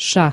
шах